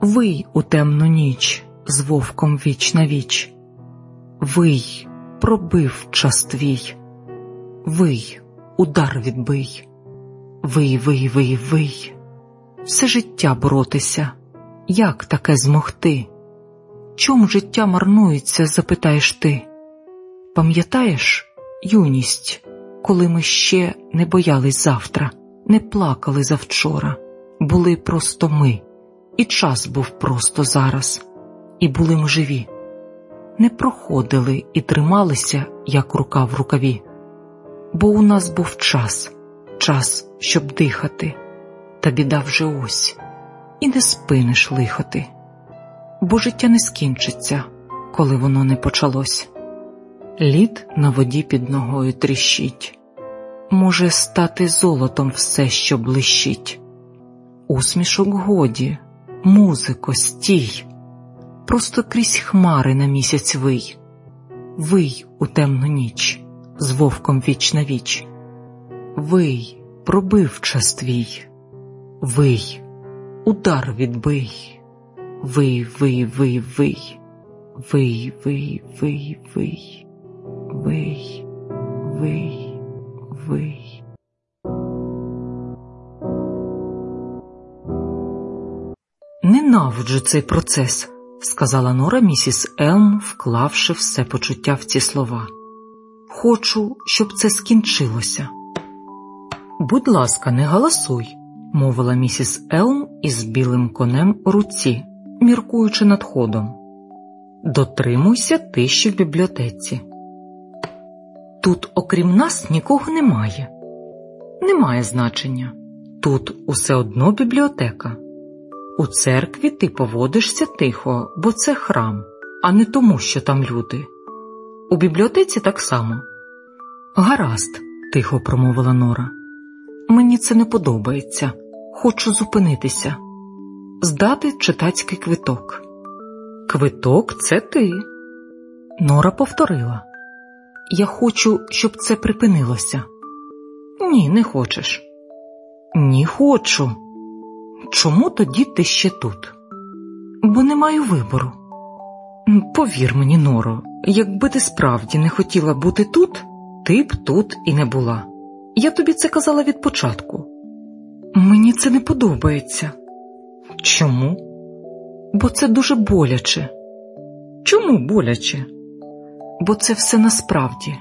Вий у темну ніч з вовком віч на віч, вий, пробив час твій, вий, удар відбий, вий, вий, вий, вий, все життя боротися, як таке змогти? Чом життя марнується, запитаєш ти? Пам'ятаєш юність, коли ми ще не боялись завтра, не плакали завчора, були просто ми, і час був просто зараз, і були ми живі, не проходили і трималися, як рука в рукаві, бо у нас був час, час, щоб дихати, та біда вже ось, і не спиниш лихати, бо життя не скінчиться, коли воно не почалось. Лід на воді під ногою тріщить, може стати золотом все, що блищить. Усмішок годі, музико, стій, просто крізь хмари на місяць вий, вий у темну ніч з вовком віч на віч, вий, пробив час твій, вий, удар відбий, вий, вий, вий, вий, вий, вий, вий, вий. Вий, Ненавиджу цей процес, сказала Нора місіс Елм, вклавши все почуття в ці слова. Хочу, щоб це скінчилося. Будь ласка, не галасуй, мовила місіс Елм із білим конем у руці, міркуючи над ходом. Дотримуйся тиші в бібліотеці. Тут, окрім нас, нікого немає. Немає значення. Тут усе одно бібліотека. У церкві ти поводишся тихо, бо це храм, а не тому, що там люди. У бібліотеці так само. Гаразд, тихо промовила Нора. Мені це не подобається. Хочу зупинитися, здати читацький квиток. Квиток це ти. Нора повторила. Я хочу, щоб це припинилося. Ні, не хочеш. Ні, хочу. Чому тоді ти ще тут? Бо не маю вибору. Повір мені, Норо, якби ти справді не хотіла бути тут, ти б тут і не була. Я тобі це казала від початку. Мені це не подобається. Чому? Бо це дуже боляче. Чому боляче? бо це все насправді.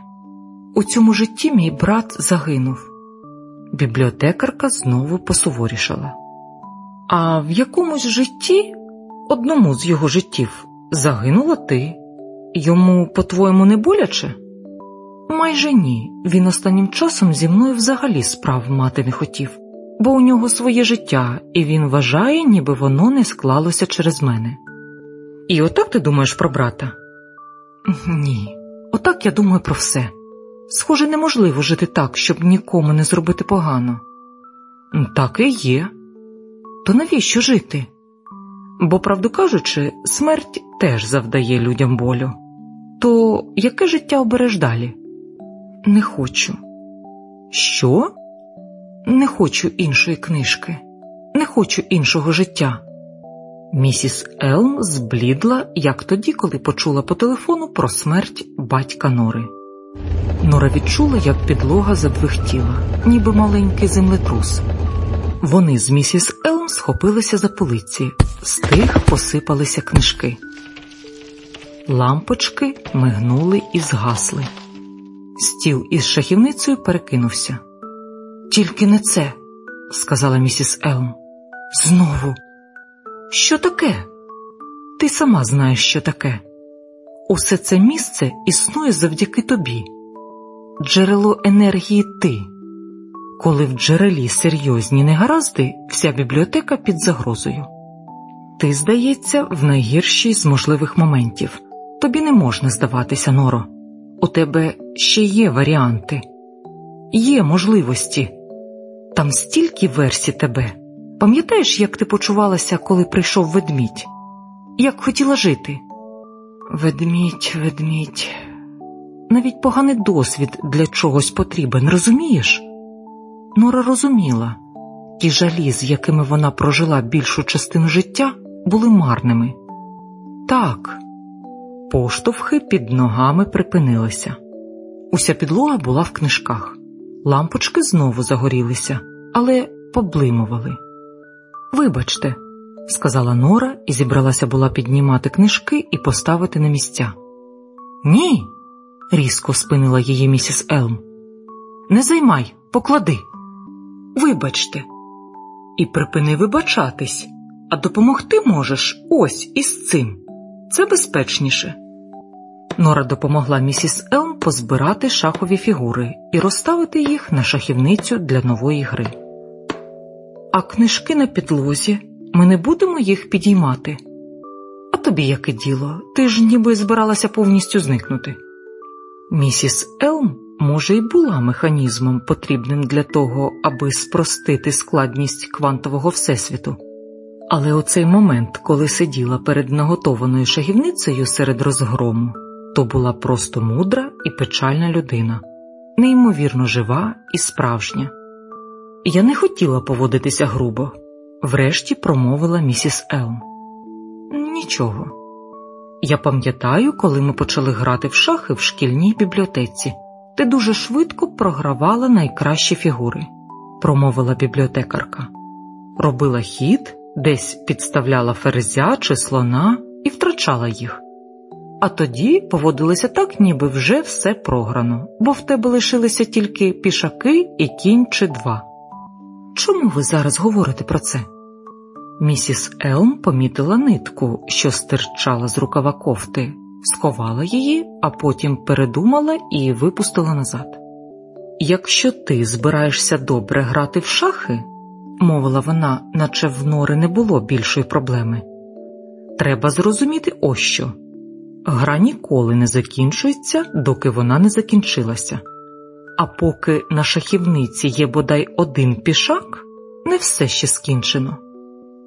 У цьому житті мій брат загинув. Бібліотекарка знову посуворішала. А в якомусь житті, одному з його життів, загинула ти. Йому, по-твоєму, не боляче? Майже ні. Він останнім часом зі мною взагалі справ мати не хотів, бо у нього своє життя, і він вважає, ніби воно не склалося через мене. І отак ти думаєш про брата? Ні, отак я думаю про все. Схоже, неможливо жити так, щоб нікому не зробити погано. Так і є. То навіщо жити? Бо, правду кажучи, смерть теж завдає людям болю. То яке життя обереш далі? Не хочу. Що? Не хочу іншої книжки, не хочу іншого життя. Місіс Елм зблідла, як тоді, коли почула по телефону про смерть батька Нори. Нора відчула, як підлога задвихтіла, ніби маленький землетрус. Вони з місіс Елм схопилися за полиці, з тих посипалися книжки. Лампочки мигнули і згасли. Стіл із шахівницею перекинувся. Тільки не це, сказала місіс Елм. Знову. Що таке? Ти сама знаєш, що таке. Усе це місце існує завдяки тобі, джерело енергії ти. Коли в джерелі серйозні негаразди, вся бібліотека під загрозою. Ти, здається, в найгіршій з можливих моментів. Тобі не можна здаватися, Норо. У тебе ще є варіанти, є можливості. Там стільки версій тебе. Пам'ятаєш, як ти почувалася, коли прийшов ведмідь? Як хотіла жити? Ведмідь, ведмідь, навіть поганий досвід для чогось потрібен, розумієш? Нора розуміла, ті жалі, з якими вона прожила більшу частину життя, були марними. Так, поштовхи під ногами припинилися. Уся підлога була в книжках. Лампочки знову загорілися, але поблимували. Вибачте, сказала Нора і зібралася була піднімати книжки і поставити на місця. Ні, різко спинила її місіс Елм. Не займай, поклади. Вибачте, і припини вибачатись, а допомогти можеш ось із цим. Це безпечніше. Нора допомогла місіс Елм позбирати шахові фігури і розставити їх на шахівницю для нової гри. А книжки на підлозі ми не будемо їх підіймати. А тобі яке діло? Ти ж ніби збиралася повністю зникнути. Місіс Елм, може, і була механізмом, потрібним для того, аби спростити складність квантового всесвіту. Але у цей момент, коли сиділа перед наготованою шагівницею серед розгрому, то була просто мудра і печальна людина, неймовірно жива і справжня. Я не хотіла поводитися грубо, врешті промовила місіс Елм. Нічого. Я пам'ятаю, коли ми почали грати в шахи в шкільній бібліотеці, ти дуже швидко програвала найкращі фігури, промовила бібліотекарка. Робила хід, десь підставляла ферзя чи слона і втрачала їх. А тоді поводилися так, ніби вже все програно, бо в тебе лишилися тільки пішаки і кінь чи два. Чому ви зараз говорите про це? Місіс Елм помітила нитку, що стирчала з рукава кофти, сховала її, а потім передумала і випустила назад. Якщо ти збираєшся добре грати в шахи, мовила вона, наче в нори не було більшої проблеми, треба зрозуміти ось що гра ніколи не закінчується, доки вона не закінчилася. А поки на шахівниці є бодай один пішак, не все ще скінчено.